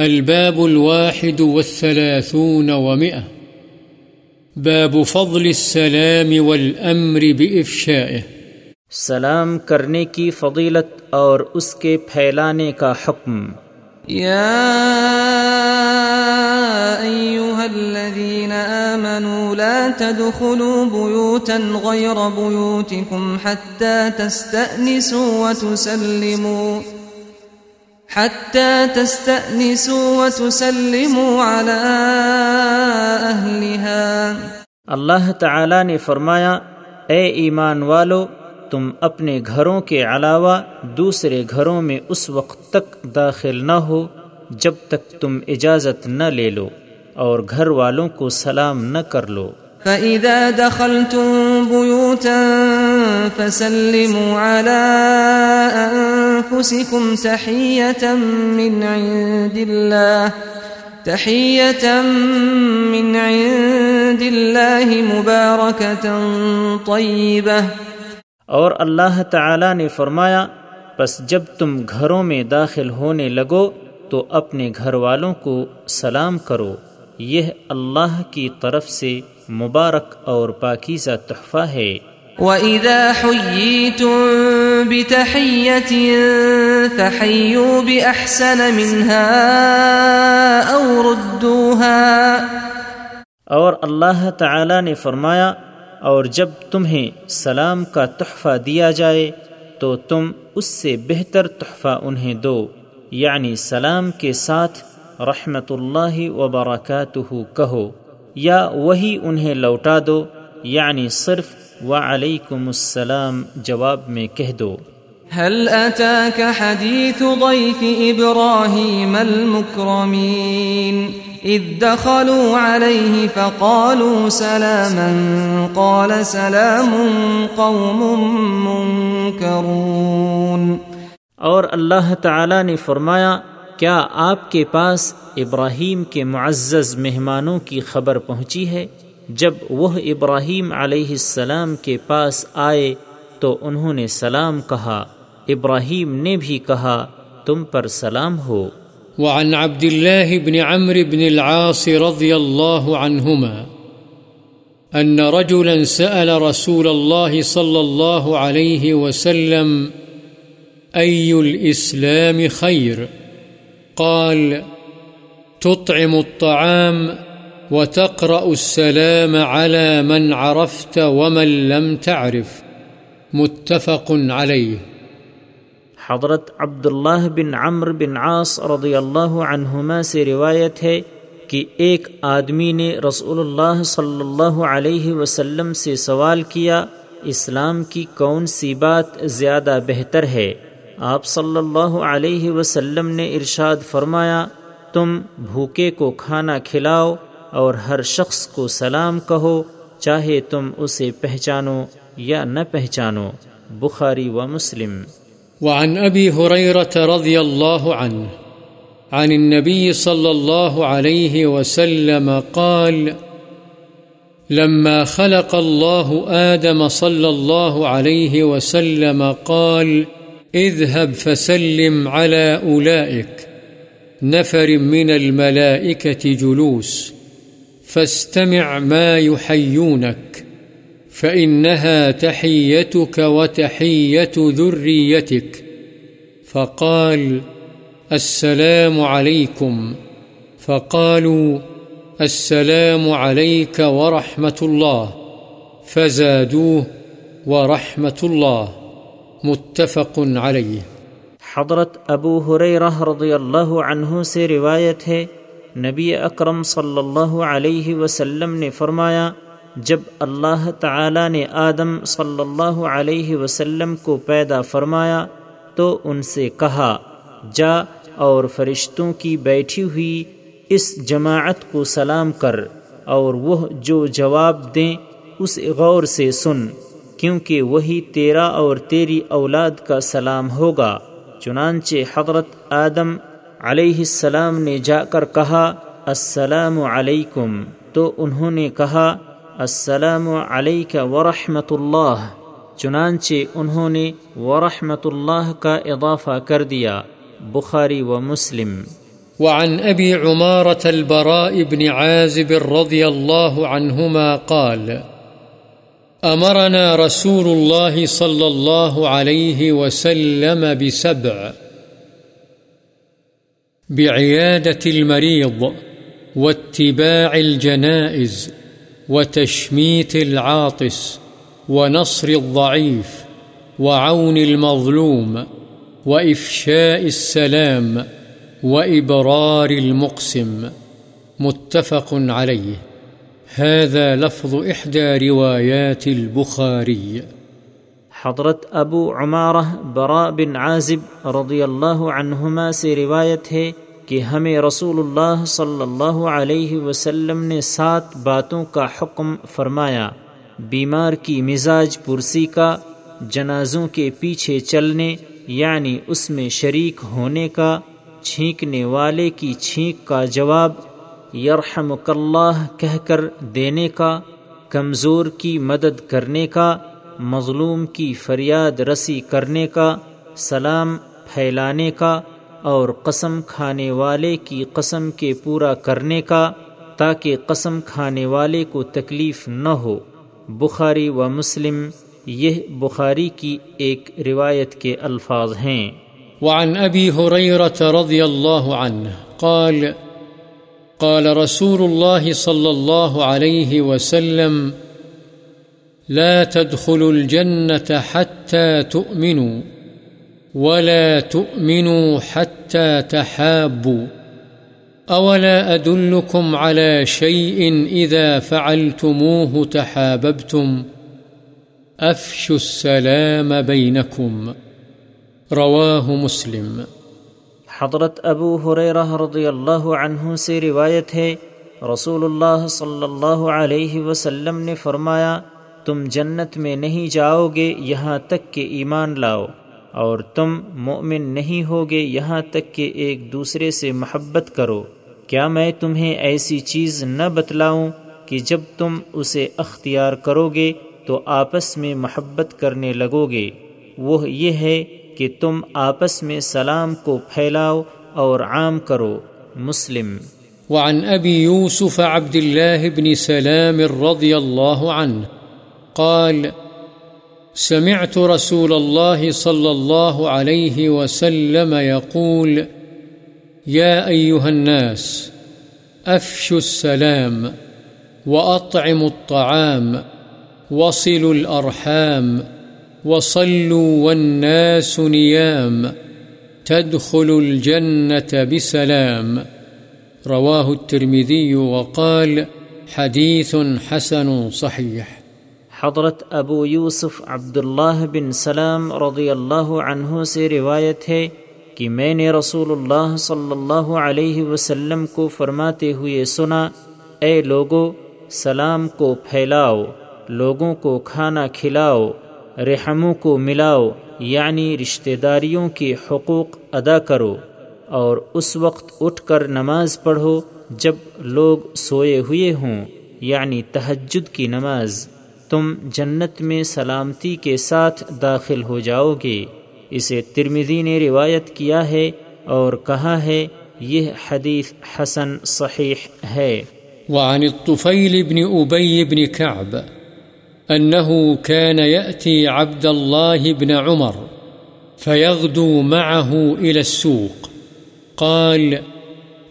الباب الواحد والثلاثون ومئة. باب فضل السلام والأمر بإفشائه. سلام کرنے کی فضیلت اور اس کے پھیلانے کا حکم۔ يا أيها الذين آمنوا لا تدخلوا بيوتا غير بيوتكم حتى تستأنسوا وتسلموا۔ حتى تستأنسوا وتسلموا على أهلها. اللہ تعالی نے فرمایا اے ایمان والو تم اپنے گھروں کے علاوہ دوسرے گھروں میں اس وقت تک داخل نہ ہو جب تک تم اجازت نہ لے لو اور گھر والوں کو سلام نہ کر لو۔ فإذا دخلتم بيوتا فسلموا على أنفسكم تحية من عند الله، تحية من عند الله مباركة طيبة. اور اللہ تعالی نے فرمایا بس جب تم گھروں میں داخل ہونے لگو، تو اپنے گھر والوں کو سلام کرو۔ یہ اللہ کی طرف سے مبارک اور پاکیزہ تحفہ ہے۔ وَإِذَا حُيِّيتُم بِتَحِيَّةٍ فَحَيُّوا بِأَحْسَنَ مِنْهَا أَوْ رُدُّوهَا اور اللہ تعالی نے فرمایا، اور جب تمہیں سلام کا تحفہ دیا جائے، تو تم اس سے بہتر تحفہ انہیں دو یعنی سلام کے ساتھ رحمت اللہ وبرکاتہ کہو، یا وہی انہیں لوٹا دو یعنی صرف وعلیکم السلام جواب میں کہہ دو۔ هل أتاك حديث ضيف إبراهيم المكرمين؟ إذ دخلوا عليه فقالوا سلاما قال سلام قوم منكرون۔ اور اللہ تعالی نے فرمایا کیا آپ کے پاس ابراہیم کے معزز مہمانوں کی خبر پہنچی ہے؟ جب وہ ابراہیم علیہ السلام کے پاس آئے تو انہوں نے سلام کہا، ابراہیم نے بھی کہا، تم پر سلام ہو۔ وعن عبد الله بن عمرو بن العاص رضي الله عنهما أن رجلا سأل رسول الله صلى الله عليه وسلم، أي الإسلام خير قال، تطعم الطعام وتقرأ السلام على من عرفت ومن لم تعرف. متفق عليه. حضرت عبداللہ بن عمر بن عاص رضی اللہ عنہما سے روایت ہے کہ ایک آدمی نے رسول اللہ صلی اللہ علیہ وسلم سے سوال کیا، اسلام کی کون سی بات زیادہ بہتر ہے؟ آپ صلی اللہ علیہ وسلم نے ارشاد فرمایا، تم بھوکے کو کھانا کھلاؤ اور ہر شخص کو سلام کہو، چاہے تم اسے پہچانو یا نہ پہچانو۔ بخاری و مسلم۔ وعن أبي هريرة رضي الله عنه عن النبي صلى الله عليه وسلم قال، لما خلق الله آدم صلى الله عليه وسلم قال، اذهب فسلم على أولئك نفر من الملائكة جلوس۔ فاستمع ما يحيونك، فإنها تحيتك وتحية ذريتك. فقال، السلام عليكم. فقالوا، السلام عليك ورحمة الله. فزادوه ورحمة الله. متفق عليه. حضرت ابو حریرہ رضی اللہ عنہ سے روایت ہے نبی اکرم صلی اللہ علیہ وسلم نے فرمایا، جب اللہ تعالی نے آدم صلی اللہ علیہ وسلم کو پیدا فرمایا، تو ان سے کہا، جا اور فرشتوں کی بیٹھی ہوئی اس جماعت کو سلام کر اور وہ جو جواب دیں، اس غور سے سن، کیونکہ وہی تیرا اور تیری اولاد کا سلام ہوگا۔ چنانچہ حضرت آدم علیہ السلام نے جا کر کہا، السلام علیکم۔ تو انہوں نے کہا، السلام علیک ورحمۃ اللہ۔ چنانچہ انہوں نے ورحمۃ اللہ کا اضافہ کر دیا، بخاری و مسلم۔ وعن أبي عمارة البراء بن عازب رضي الله عنهما قال أمرنا رسول الله صلى الله عليه وسلم بسبع۔ بعيادة المريض واتباع الجنائز وتشميت العاطس ونصر الضعيف وعون المظلوم وإفشاء السلام وإبرار المقسم متفق عليه. هذا لفظ إحدى روايات البخاري. حضرت ابو عمارہ برا بن عازب رضی اللہ عنہما سے روایت ہے کہ ہمیں رسول اللہ صلی اللہ علیہ وسلم نے سات باتوں کا حکم فرمایا، بیمار کی مزاج پرسی کا، جنازوں کے پیچھے چلنے یعنی اس میں شریک ہونے کا، چھینکنے والے کی چھینک کا جواب یرحم اللہ کہہ کر دینے کا، کمزور کی مدد کرنے کا مظلوم کی فریاد رسی کرنے کا، سلام پھیلانے کا اور قسم کھانے والے کی قسم کے پورا کرنے کا، تاکہ قسم کھانے والے کو تکلیف نہ ہو۔ بخاری و مسلم، یہ بخاری کی ایک روایت کے الفاظ ہیں۔ وعن أبي هريرة رضي الله عنه قال قال رسول الله صلى الله عليه وسلم لا تدخلوا الجنة حتى تؤمنوا ولا تؤمنوا حتى تحابوا أولا أدلكم على شيء إذا فعلتموه تحاببتم؟ أفشوا السلام بينكم. رواه مسلم. حضرت ابو حریرہ رضی اللہ عنہ سے روایت ہے، رسول اللہ صلی اللہ علیہ وسلم نے فرمایا تم جنت میں نہیں جاؤ گے، یہاں تک کہ ایمان لاؤ۔ اور تم مومن نہیں ہوگے، یہاں تک کہ ایک دوسرے سے محبت کرو۔ کیا میں تمہیں ایسی چیز نہ بتلاؤں کہ جب تم اسے اختیار کرو گے تو آپس میں محبت کرنے لگو گے وہ یہ ہے کہ تم آپس میں سلام کو پھیلاؤ اور عام کرو۔ مسلم۔ وعن أبي يوسف عبد الله بن سلام رضي الله عنه قال، سمعت رسول الله صلى الله عليه وسلم يقول، يا أيها الناس، أفشوا السلام وأطعموا الطعام وصلوا الأرحام وصلوا والناس نيام تدخلوا الجنة بسلام. رواه الترمذي وقال، حديث حسن صحيح. حضرت ابو یوسف عبداللہ بن سلام رضی اللہ عنہ سے روایت ہے کہ میں نے رسول اللہ صلی اللہ علیہ وسلم کو فرماتے ہوئے سنا، اے لوگو، سلام کو پھیلاؤ، لوگوں کو کھانا کھلاؤ، رحموں کو ملاؤ یعنی رشتہ داریوں کے حقوق ادا کرو، اور اس وقت اٹھ کر نماز پڑھو جب لوگ سوئے ہوئے ہوں یعنی تہجد کی نماز۔ تم جنت میں سلامتی کے ساتھ داخل ہو جاؤ گے۔ اسے ترمزی نے روایت کیا ہے اور کہا ہے، یہ حدیث حسن صحیح ہے۔ وعن الطفيل بن أبي بن كعب أنه كان يأتي عبد الله بن عمر فيغدو معه إلى السوق، قال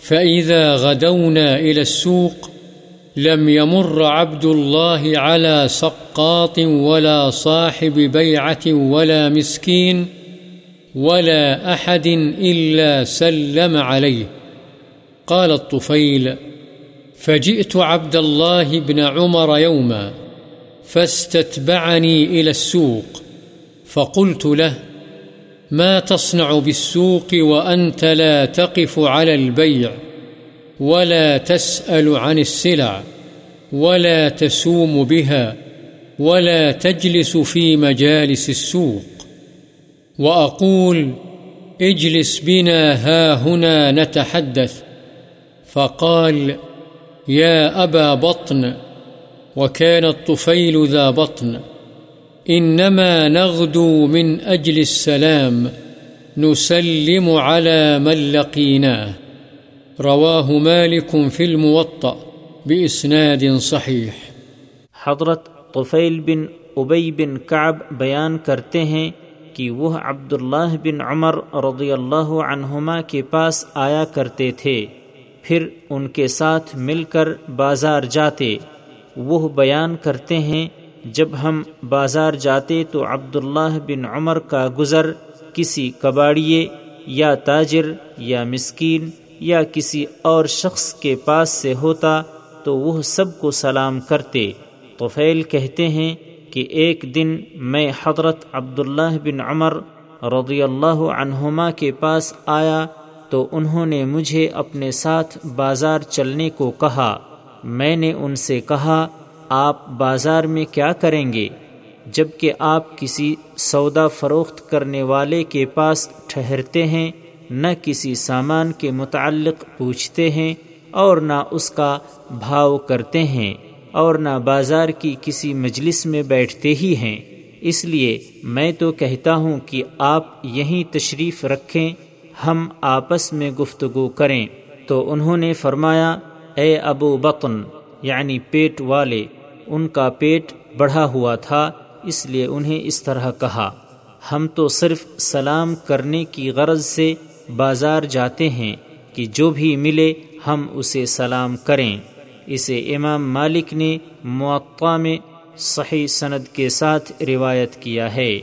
فإذا غدونا إلى السوق لم يمر عبد الله على سقاط ولا صاحب بيعة ولا مسكين ولا أحد إلا سلم عليه. قال الطفيل فجئت عبد الله بن عمر يوما فاستتبعني إلى السوق، فقلت له ما تصنع بالسوق وأنت لا تقف على البيع؟ ولا تسأل عن السلع ولا تسوم بها ولا تجلس في مجالس السوق وأقول اجلس بنا ها هنا نتحدث فقال يا أبا بطن وكان الطفيل ذا بطن إنما نغدو من أجل السلام نسلم على من لقيناه رواه مالك في الموطأ بإسناد صحيح. حضرت طفیل بن ابئی بن کعب بیان کرتے ہیں کہ وہ عبداللہ بن عمر رضی اللہ عنہما کے پاس آیا کرتے تھے، پھر ان کے ساتھ مل کر بازار جاتے۔ وہ بیان کرتے ہیں، جب ہم بازار جاتے تو عبداللہ بن عمر کا گزر کسی کباڑیے یا تاجر یا مسکین یا کسی اور شخص کے پاس سے ہوتا تو وہ سب کو سلام کرتے۔ طفیل کہتے ہیں کہ ایک دن میں حضرت عبداللہ بن عمر رضی اللہ عنہما کے پاس آیا تو انہوں نے مجھے اپنے ساتھ بازار چلنے کو کہا۔ میں نے ان سے کہا، آپ بازار میں کیا کریں گے؟ جبکہ آپ کسی سودا فروخت کرنے والے کے پاس ٹھہرتے ہیں نہ کسی سامان کے متعلق پوچھتے ہیں اور نہ اس کا بھاؤ کرتے ہیں اور نہ بازار کی کسی مجلس میں بیٹھتے ہی ہیں۔ اس لیے میں تو کہتا ہوں کہ آپ یہیں تشریف رکھیں، ہم آپس میں گفتگو کریں۔ تو انہوں نے فرمایا، اے ابو بطن یعنی پیٹ والے، ان کا پیٹ بڑھا ہوا تھا، اس لیے انہیں اس طرح کہا۔ ہم تو صرف سلام کرنے کی غرض سے بازار جاتے ہیں کہ جو بھی ملے ہم اسے سلام کریں۔ اسے امام مالک نے معقع میں صحیح سند کے ساتھ روایت کیا ہے۔